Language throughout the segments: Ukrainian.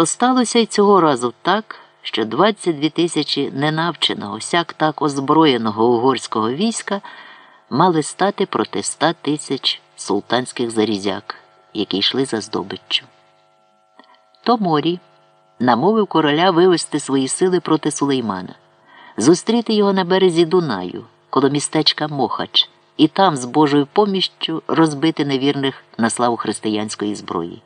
То сталося й цього разу так, що 22 тисячі ненавченого, сяк так озброєного угорського війська мали стати проти 100 тисяч султанських зарізяк, які йшли за здобиччю. То морі намовив короля вивести свої сили проти Сулеймана, зустріти його на березі Дунаю, коло містечка Мохач, і там з Божою поміщю розбити невірних на славу християнської зброї.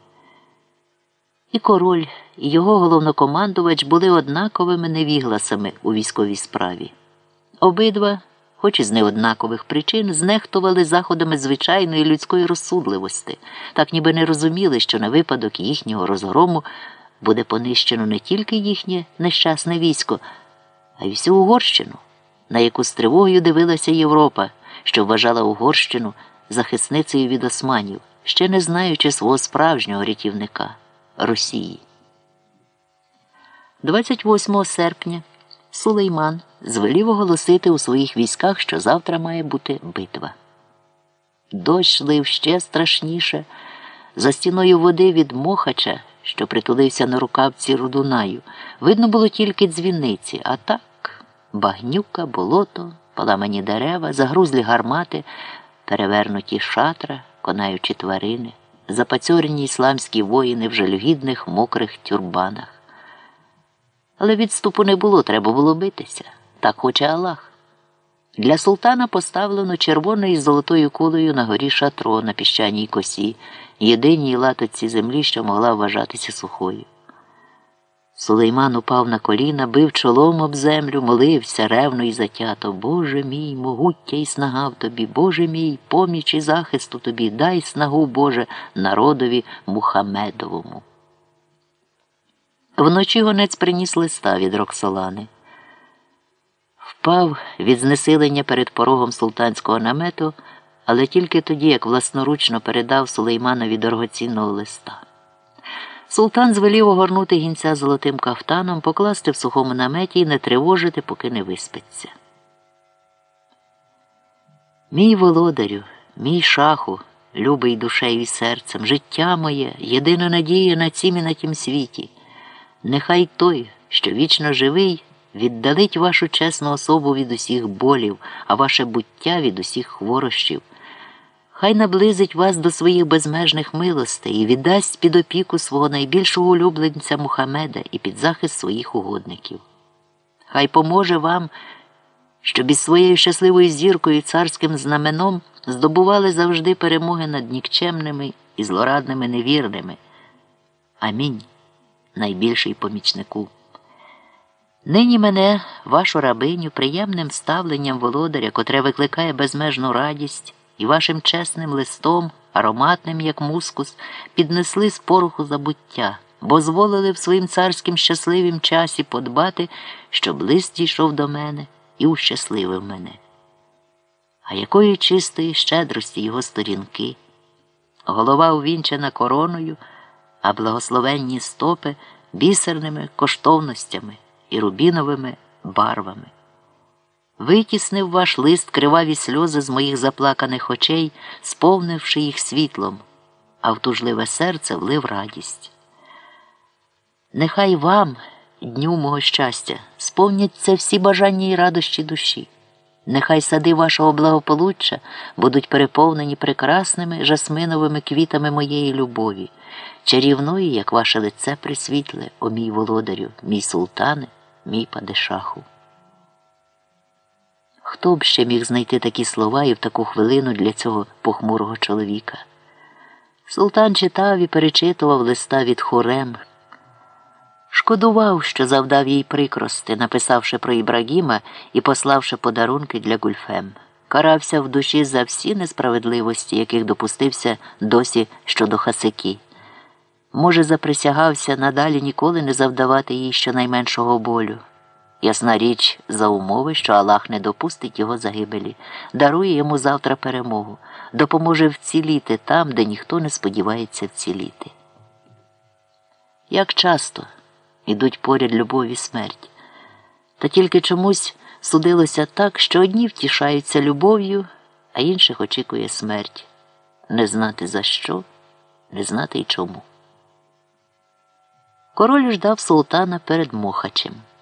І король, і його головнокомандувач були однаковими невігласами у військовій справі. Обидва, хоч і з неоднакових причин, знехтували заходами звичайної людської розсудливості, так ніби не розуміли, що на випадок їхнього розгрому буде понищено не тільки їхнє нещасне військо, а й всю Угорщину, на яку з тривогою дивилася Європа, що вважала Угорщину захисницею від османів, ще не знаючи свого справжнього рятівника. Росії. 28 серпня Сулейман звелів оголосити у своїх військах, що завтра має бути битва. Дощ лив ще страшніше. За стіною води від Мохача, що притулився на рукавці Рудунаю, видно було тільки дзвіниці, а так багнюка, болото, поламані дерева, загрузлі гармати, перевернуті шатра, конаючі тварини запацьорені ісламські воїни в жалюгідних мокрих тюрбанах. Але відступу не було, треба було битися. Так хоче Аллах. Для султана поставлено червоною золотою кулею на горі шатро на піщаній косі, єдиній латоці землі, що могла вважатися сухою. Сулейман упав на коліна, бив чолом об землю, молився ревно і затято. Боже мій, могуття і снага в тобі, Боже мій, поміч і захисту тобі, дай снагу, Боже, народові Мухамедовому. Вночі гонець приніс листа від Роксолани. Впав від знесилення перед порогом султанського намету, але тільки тоді, як власноручно передав Сулейманові дорогоцінного листа. Султан звелів огорнути гінця золотим кафтаном, покласти в сухому наметі і не тривожити, поки не виспиться. Мій володарю, мій шаху, любий душею і серцем, життя моє, єдина надія на цім і на тім світі. Нехай той, що вічно живий, віддалить вашу чесну особу від усіх болів, а ваше буття від усіх хворощів. Хай наблизить вас до своїх безмежних милостей і віддасть під опіку свого найбільшого улюбленця Мухамеда і під захист своїх угодників. Хай поможе вам, щоб із своєю щасливою зіркою і царським знаменом здобували завжди перемоги над нікчемними і злорадними невірними. Амінь, найбільший помічнику. Нині мене, вашу рабиню, приємним ставленням володаря, котре викликає безмежну радість і вашим чесним листом, ароматним, як мускус, піднесли з пороху забуття, бо зволили в своїм царським щасливім часі подбати, щоб лист дійшов до мене і ущасливив мене. А якої чистої щедрості його сторінки, голова увінчена короною, а благословенні стопи бісерними коштовностями і рубіновими барвами. Витіснив ваш лист криваві сльози з моїх заплаканих очей, сповнивши їх світлом, а в тужливе серце влив радість. Нехай вам, дню мого щастя, сповняться всі бажання і радощі душі. Нехай сади вашого благополуччя будуть переповнені прекрасними жасминовими квітами моєї любові, чарівної, як ваше лице присвітле, о мій володарю, мій султане, мій падишаху. Хто б ще міг знайти такі слова і в таку хвилину для цього похмурого чоловіка? Султан читав і перечитував листа від хорем. Шкодував, що завдав їй прикрости, написавши про Ібрагіма і пославши подарунки для гульфем. Карався в душі за всі несправедливості, яких допустився досі щодо хасики. Може, заприсягався надалі ніколи не завдавати їй щонайменшого болю. Ясна річ за умови, що Аллах не допустить його загибелі, дарує йому завтра перемогу, допоможе вціліти там, де ніхто не сподівається вціліти. Як часто ідуть поряд любов і смерть, та тільки чомусь судилося так, що одні втішаються любов'ю, а інших очікує смерть не знати за що, не знати й чому. Король ждав султана перед Мохачем.